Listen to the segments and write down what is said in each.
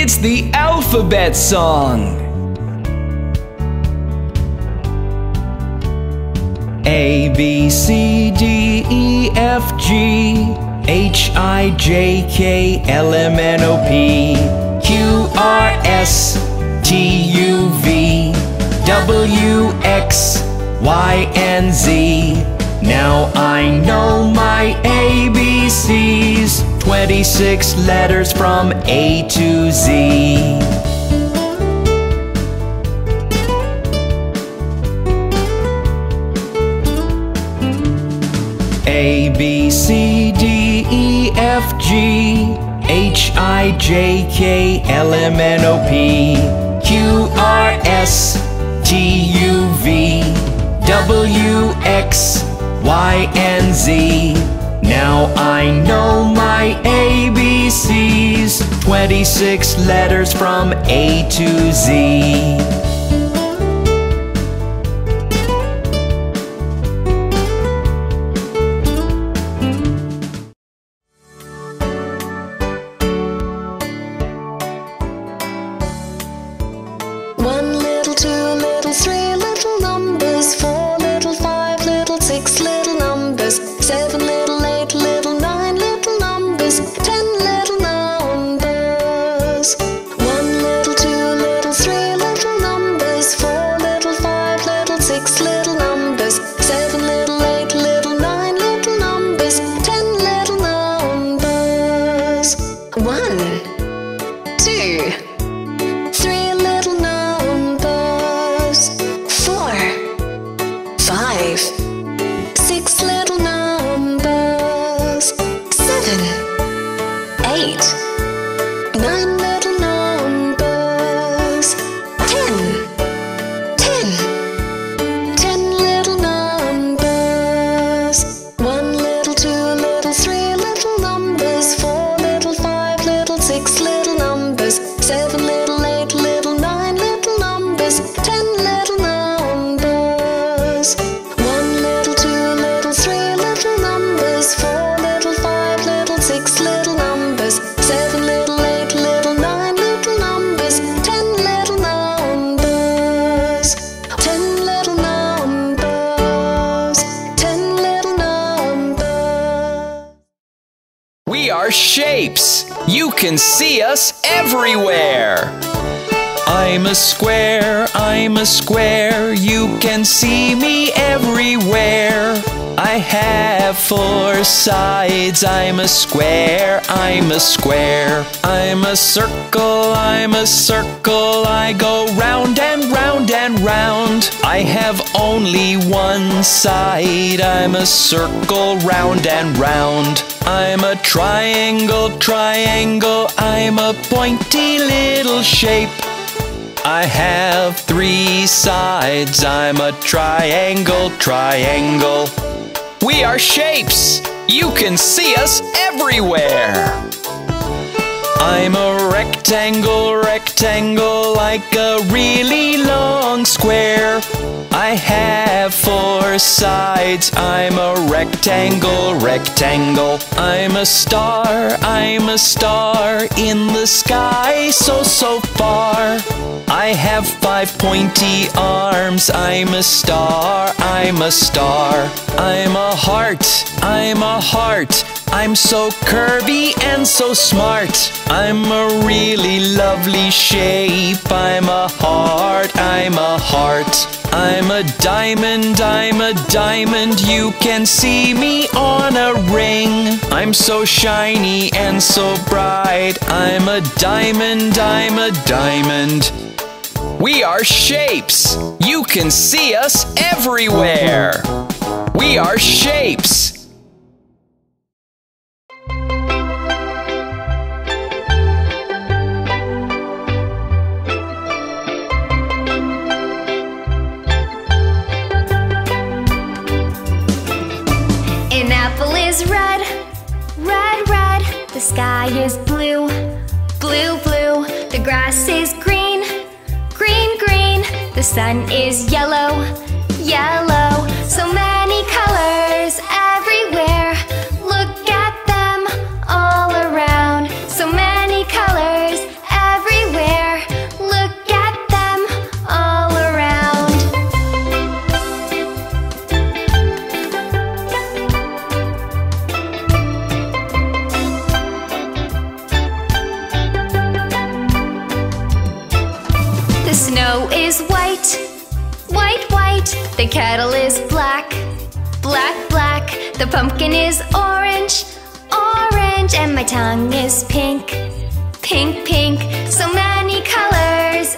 It's the alphabet song. A B C D E F G H I J K L M N O P Q R S T U V W X Y and Z. Now I know my ABCs 26 letters from A to Z. A B C D E F G H I J K L M N O P Q R S T U V W X Y and Z. Now I know my ABCs 26 letters from A to Z. Seven, eight, nine can see us everywhere. I'm a square, I'm a square. You can see me everywhere. I have four sides. I'm a square, I'm a square. I'm a circle, I'm a circle. I go round and round and round. I have only one side. I'm a circle, round and round. I'm a triangle, triangle. I'm a pointy little shape. I have three sides. I'm a triangle, triangle. We are shapes. You can see us everywhere. I'm a rectangle, rectangle, like a really long square. I have four sides. I'm a rectangle, rectangle. I'm a star, I'm a star in the sky, so, so far. I have five pointy arms. I'm a star, I'm a star. I'm a heart, I'm a heart. I'm so curvy and so smart. I'm a really lovely shape. I'm a heart, I'm a heart. I'm a diamond, I'm a diamond. You can see me on a ring. I'm so shiny and so bright. I'm a diamond, I'm a diamond. We are shapes. You can see us everywhere. We are shapes. Sky is blue, blue, blue. The grass is green, green, green. The sun is yellow, yellow. So many black, black, black. The pumpkin is orange, orange. And my tongue is pink, pink, pink. So many colors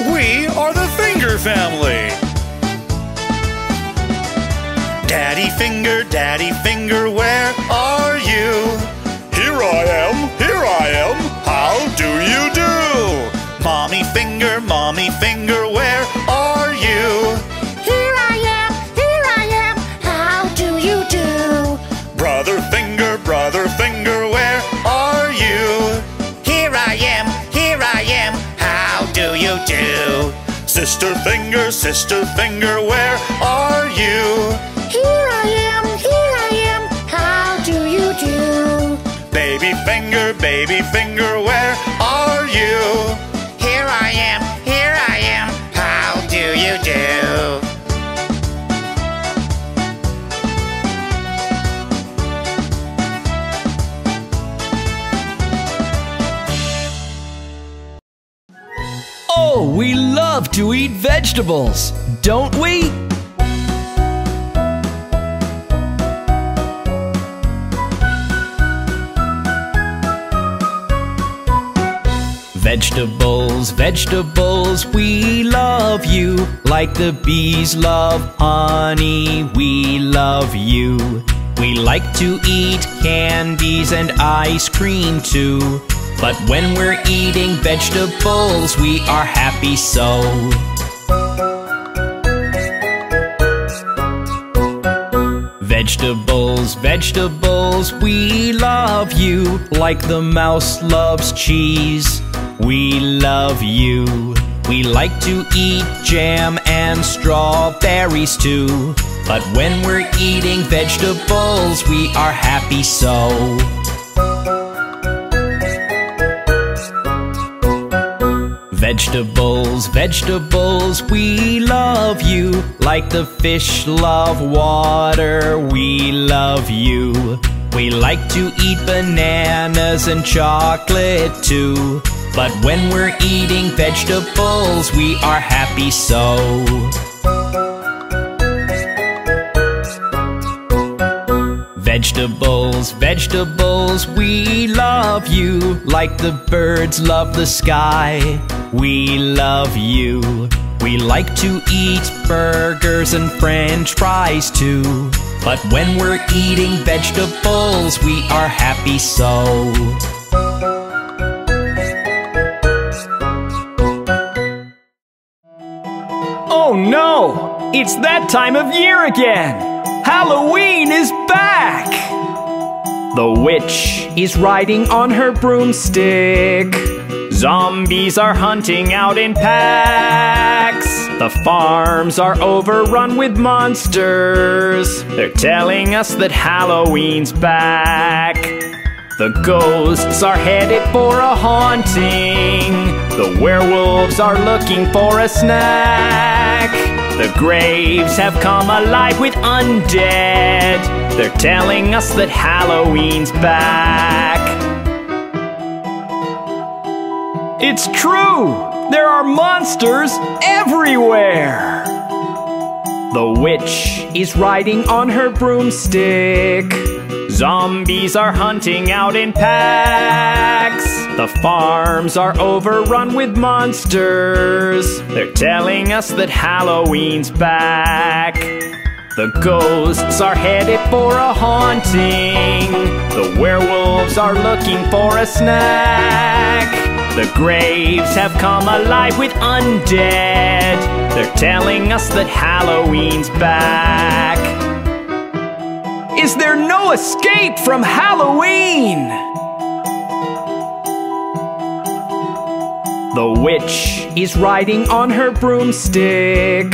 We are the Finger Family. Daddy Finger, Daddy Finger, where are you? Here I am, here I am. How do you do? Mommy Finger, Mommy Finger, where are you? Do you do? Sister Finger, Sister Finger, where are you? Here I am, here I am. How do you do? Baby finger, baby finger, where are you? Oh, we love to eat vegetables, don't we? Vegetables, vegetables, we love you. Like the bees love honey, we love you. We like to eat candies and ice cream too. But when we're eating vegetables, we are happy so. Vegetables, vegetables, we love you like the mouse loves cheese. We love you. We like to eat jam and strawberries too. But when we're eating vegetables, we are happy so. Vegetables, vegetables, we love you like the fish love water. We love you. We like to eat bananas and chocolate too. But when we're eating vegetables, we are happy so. Vegetables, vegetables, we love you like the birds love the sky. We love you. We like to eat burgers and french fries too. But when we're eating vegetables, we are happy so. Oh no! It's that time of year again! Halloween is back! The witch is riding on her broomstick. Zombies are hunting out in packs. The farms are overrun with monsters. They're telling us that Halloween's back. The ghosts are headed for a haunting. The werewolves are looking for a snack. The graves have come alive with undead. They're telling us that Halloween's back. It's true! There are monsters everywhere! The witch is riding on her broomstick. Zombies are hunting out in packs. The farms are overrun with monsters. They're telling us that Halloween's back. The ghosts are headed for a haunting. The werewolves are looking for a snack. The graves have come alive with undead. They're telling us that Halloween's back. Is there no escape from Halloween? The witch is riding on her broomstick.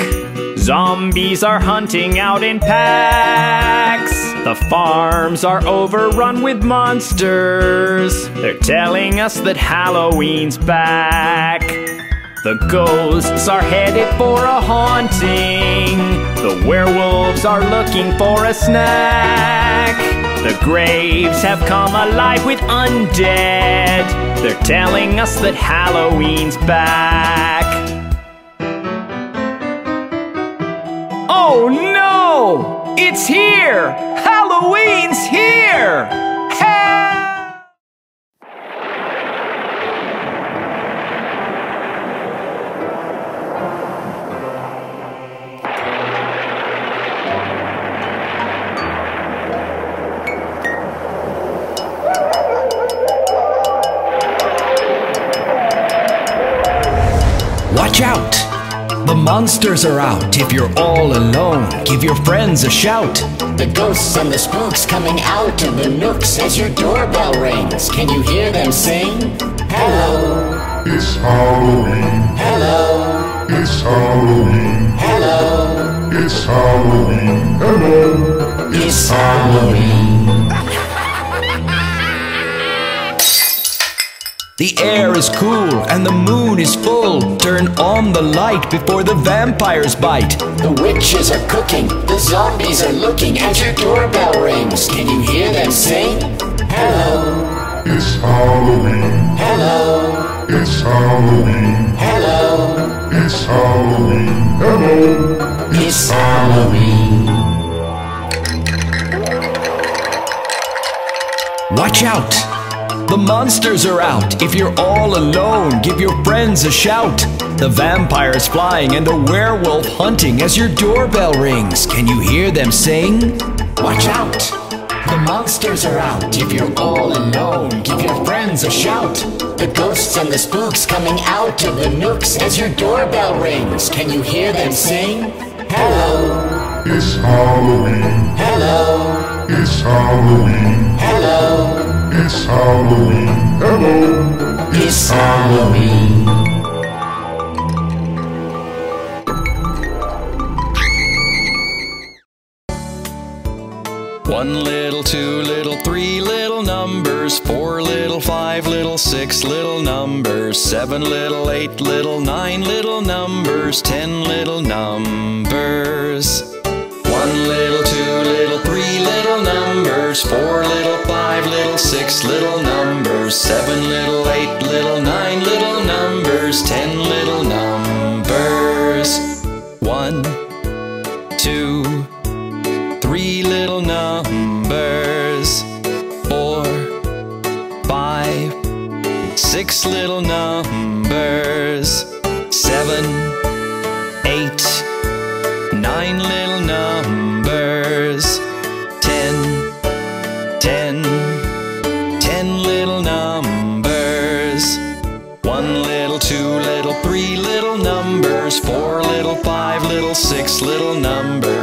Zombies are hunting out in packs. The farms are overrun with monsters. They're telling us that Halloween's back. The ghosts are headed for a haunting. The werewolves are looking for a snack. The graves have come alive with undead. They're telling us that Halloween's back. Oh no! It's here! Halloween's here! Monsters are out. If you're all alone, give your friends a shout. The ghosts and the spooks coming out of the nooks as your doorbell rings. Can you hear them sing? Hello, It's Halloween. hello, It's Halloween. hello. It's Halloween. Hello. It's Halloween. The air is cool and the moon is full. Turn on the light before the vampires bite. The witches are cooking, the zombies are looking as your doorbell rings. Can you hear them sing? Hello, It's Halloween. hello, It's Halloween. hello. It's Halloween. Hello. It's Halloween. Watch out! The monsters are out. If you're all alone, give your friends a shout. The vampire's flying and the werewolf hunting as your doorbell rings. Can you hear them sing? Watch out! The monsters are out. If you're all alone, give your friends a shout. The ghosts and the spooks coming out of the nooks as your doorbell rings. Can you hear them sing? Hello, It's Halloween. hello, It's Halloween. hello. It's Halloween. Hello. It's Halloween. One little, two little, three little numbers, four little, five little, six little numbers, seven little, eight little, nine little numbers, ten little numbers. One little, numbers, four little, five little, six little numbers, seven little, eight little, nine little numbers, ten little numbers. One, two, three little numbers, four, five, six little numbers,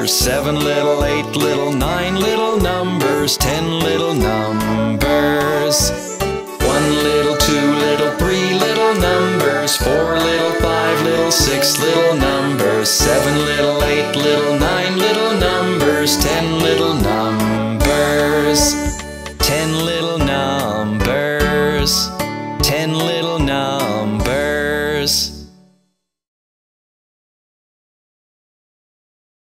numbers. Seven little, eight little, nine little numbers. Ten little numbers. One little, two little, three little numbers. Four little, five little, six little numbers. Seven little, eight little, nine little numbers. Ten little numbers. Ten little numbers.